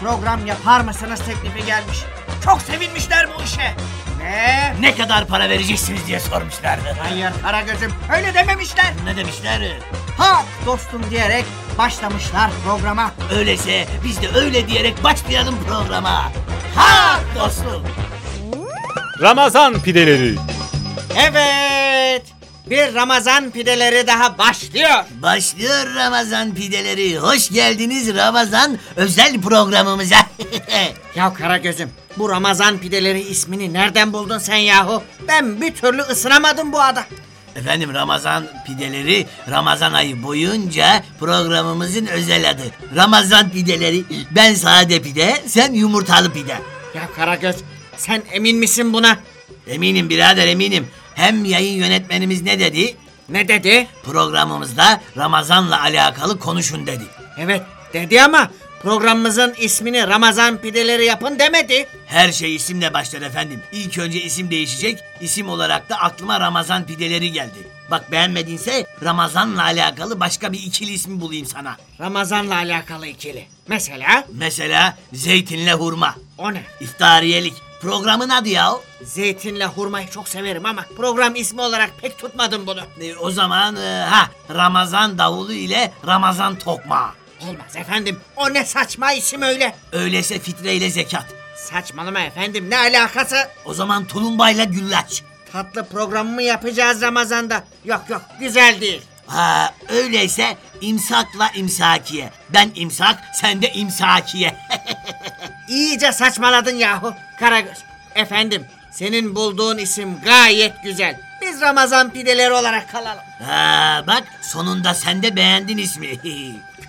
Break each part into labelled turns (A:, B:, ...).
A: program yapar mısınız teklifi gelmiş. Çok sevinmişler bu işe. Ve
B: Ne kadar para vereceksiniz diye sormuşlardı.
A: hayır Karagöz'üm öyle dememişler.
B: Ne demişler?
A: Ha dostum diyerek başlamışlar programa.
B: Öyleyse biz de öyle diyerek başlayalım programa. Ha dostum.
C: Ramazan pideleri.
A: Evet. Bir Ramazan pideleri daha başlıyor.
B: Başlıyor Ramazan pideleri. Hoş geldiniz Ramazan özel programımıza.
A: Ya Karagöz'üm bu Ramazan pideleri ismini nereden buldun sen yahu? Ben bir türlü ısınamadım bu ada.
B: Efendim Ramazan pideleri Ramazan ayı boyunca programımızın özel adı. Ramazan pideleri ben sade pide sen yumurtalı pide.
A: Ya Karagöz sen emin misin buna?
B: Eminim birader eminim. Hem yayın yönetmenimiz ne dedi?
A: Ne dedi?
B: Programımızda Ramazan'la alakalı konuşun dedi.
A: Evet dedi ama programımızın ismini Ramazan pideleri yapın demedi.
B: Her şey isimle başlar efendim. İlk önce isim değişecek. İsim olarak da aklıma Ramazan pideleri geldi. Bak beğenmedinse Ramazan'la alakalı başka bir ikili ismi bulayım sana.
A: Ramazanla alakalı ikili. Mesela
B: Mesela zeytinle hurma.
A: o ne?
B: İftariyelik. Programın adı ya.
A: Zeytinle hurmayı çok severim ama program ismi olarak pek tutmadım bunu.
B: E, o zaman e, ha Ramazan davulu ile Ramazan tokma.
A: Olmaz efendim. O ne saçma isim öyle.
B: Öyleyse fitre ile zekat.
A: Saçmalama efendim ne alakası?
B: O zaman tulumbayla güllaç.
A: Tatlı programı yapacağız Ramazan'da. Yok yok güzel değil.
B: Ha öyleyse imsakla imsakiye. Ben imsak, sen de imsakiye.
A: İyice saçmaladın yahu Karagöz. Efendim senin bulduğun isim gayet güzel. Biz Ramazan pideleri olarak kalalım.
B: ha bak sonunda sen de beğendin ismi.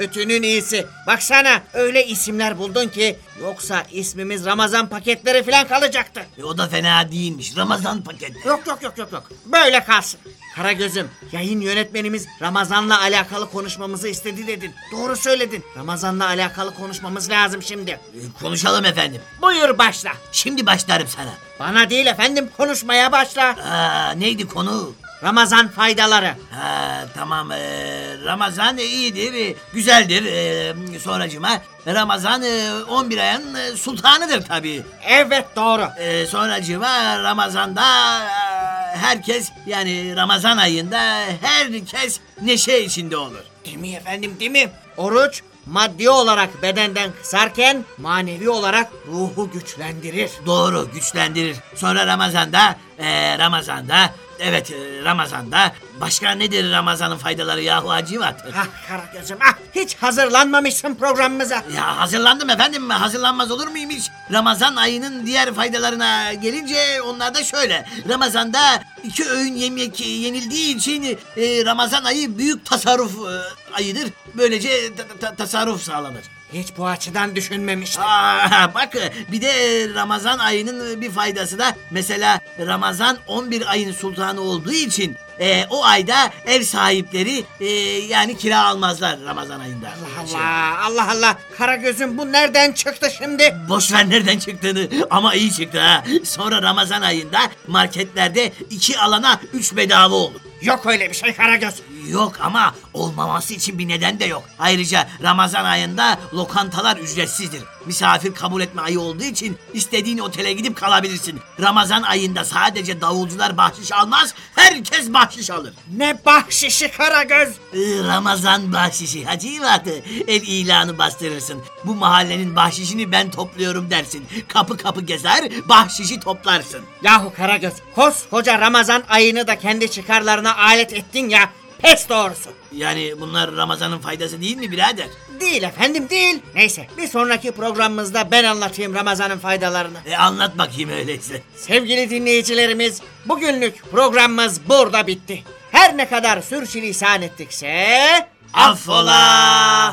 A: Kötünün iyisi. Baksana öyle isimler buldun ki yoksa ismimiz Ramazan paketleri falan kalacaktı.
B: E, o da fena değilmiş. Ramazan paketi.
A: Yok yok yok yok yok. Böyle kalsın. Karagöz'üm yayın yönetmenimiz Ramazan'la alakalı konuşmamızı istedi dedin. Doğru söyledin. Ramazan'la alakalı konuşmamız lazım şimdi.
B: E, konuşalım efendim.
A: Buyur başla.
B: Şimdi başlarım sana.
A: Bana değil efendim konuşmaya başla.
B: Aa, neydi konu?
A: Ramazan faydaları.
B: Ha, tamam ee, Ramazan iyidir, e, güzeldir. E, sonracıma Ramazan e, 11 ayın e, sultanıdır tabii.
A: Evet doğru.
B: E, sonracıma Ramazan'da e, herkes yani Ramazan ayında herkes neşe içinde olur.
A: Değil mi efendim değil mi? Oruç maddi olarak bedenden kısarken manevi olarak ruhu güçlendirir.
B: Doğru güçlendirir. Sonra Ramazan'da e, Ramazan'da evet e, Ramazan'da başka nedir Ramazan'ın faydaları yahu Hacivat?
A: Ah Karagöz'üm ah hiç hazırlanmamışsın programımıza.
B: Ya hazırlandım efendim. Hazırlanmaz olur muyum hiç? Ramazan ayının diğer faydalarına gelince onlar da şöyle. Ramazan'da iki öğün yemek yenildiği için e, Ramazan ayı büyük tasarruf e, ayıdır. Böylece ta- ta- tasarruf sağlanır.
A: Hiç bu açıdan düşünmemiştim.
B: Aa, bak bir de Ramazan ayının bir faydası da mesela Ramazan 11 ayın sultanı olduğu için e, o ayda ev sahipleri e, yani kira almazlar Ramazan ayında.
A: Allah Allah Allah Allah Karagöz'üm bu nereden çıktı şimdi?
B: Boş ver nereden çıktığını ama iyi çıktı ha. Sonra Ramazan ayında marketlerde iki alana üç bedava olur.
A: Yok öyle bir şey Karagöz.
B: Yok ama olmaması için bir neden de yok. Ayrıca Ramazan ayında lokantalar ücretsizdir. Misafir kabul etme ayı olduğu için istediğin otele gidip kalabilirsin. Ramazan ayında sadece davulcular bahşiş almaz, herkes bahşiş alır.
A: Ne bahşişi Karagöz.
B: Ee, Ramazan bahşişi Hacı İvatı. El ilanı bastırırsın. Bu mahallenin bahşişini ben topluyorum dersin. Kapı kapı gezer, bahşişi toplarsın.
A: Yahu Karagöz koskoca Ramazan ayını da kendi çıkarlarına alet ettin ya. Pes doğrusu.
B: Yani bunlar Ramazan'ın faydası değil mi birader?
A: Değil efendim değil. Neyse bir sonraki programımızda ben anlatayım Ramazan'ın faydalarını.
B: E anlat bakayım öyleyse.
A: Sevgili dinleyicilerimiz bugünlük programımız burada bitti. Her ne kadar sürçülisan ettikse...
B: Affola!